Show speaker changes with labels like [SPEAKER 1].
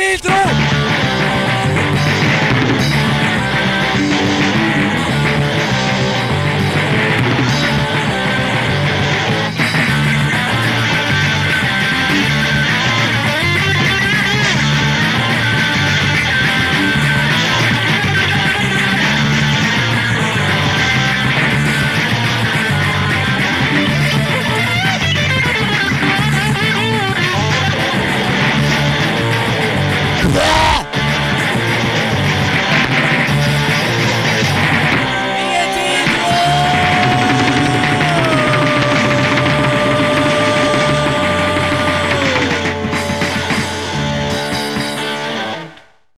[SPEAKER 1] Isidro!